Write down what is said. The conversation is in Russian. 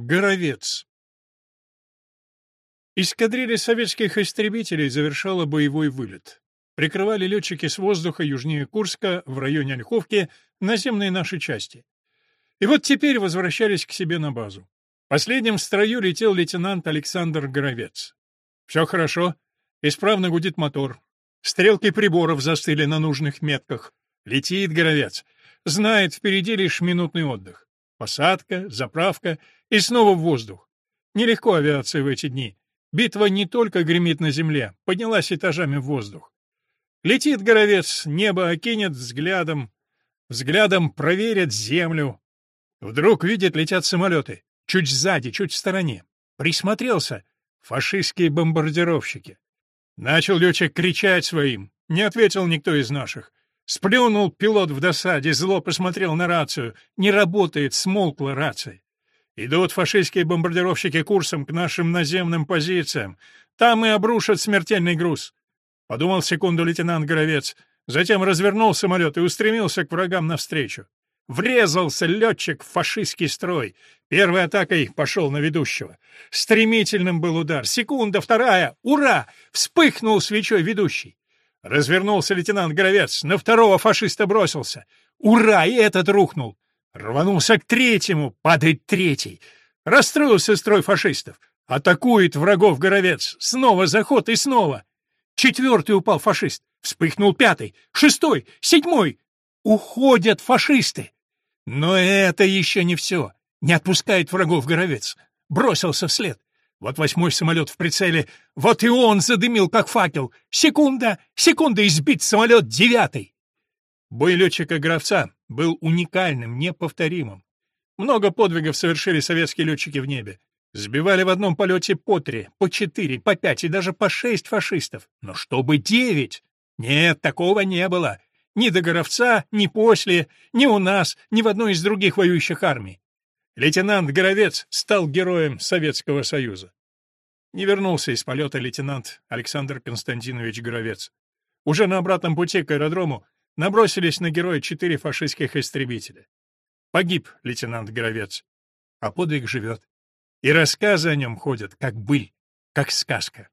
Горовец Эскадрилья советских истребителей завершала боевой вылет. Прикрывали летчики с воздуха южнее Курска, в районе Ольховки, наземные наши части. И вот теперь возвращались к себе на базу. Последним в строю летел лейтенант Александр Горовец. Все хорошо. Исправно гудит мотор. Стрелки приборов застыли на нужных метках. Летит Горовец. Знает, впереди лишь минутный отдых. Посадка, заправка и снова в воздух. Нелегко авиации в эти дни. Битва не только гремит на земле, поднялась этажами в воздух. Летит горовец, небо окинет взглядом, взглядом проверит землю. Вдруг видит, летят самолеты. Чуть сзади, чуть в стороне. Присмотрелся. Фашистские бомбардировщики. Начал летчик кричать своим. Не ответил никто из наших. Сплюнул пилот в досаде, зло посмотрел на рацию. Не работает, смолкла рация. Идут фашистские бомбардировщики курсом к нашим наземным позициям. Там и обрушат смертельный груз. Подумал секунду лейтенант Горовец, затем развернул самолет и устремился к врагам навстречу. Врезался летчик в фашистский строй. Первой атакой пошел на ведущего. Стремительным был удар. Секунда, вторая. Ура! Вспыхнул свечой ведущий. Развернулся лейтенант Горовец, на второго фашиста бросился. Ура! И этот рухнул. Рванулся к третьему, падает третий. Расстроился строй фашистов. Атакует врагов Горовец. Снова заход и снова. Четвертый упал фашист. Вспыхнул пятый, шестой, седьмой. Уходят фашисты. Но это еще не все. Не отпускает врагов Горовец. Бросился вслед. Вот восьмой самолет в прицеле. Вот и он задымил, как факел. Секунда, секунда, избит самолет девятый. Бой летчика-гравца был уникальным, неповторимым. Много подвигов совершили советские летчики в небе. Сбивали в одном полете по три, по четыре, по пять и даже по шесть фашистов. Но чтобы девять? Нет, такого не было. Ни до Горовца, ни после, ни у нас, ни в одной из других воюющих армий. Лейтенант Горовец стал героем Советского Союза. Не вернулся из полета лейтенант Александр Константинович Горовец. Уже на обратном пути к аэродрому набросились на героя четыре фашистских истребителя. Погиб лейтенант Горовец, а подвиг живет. И рассказы о нем ходят, как быль, как сказка.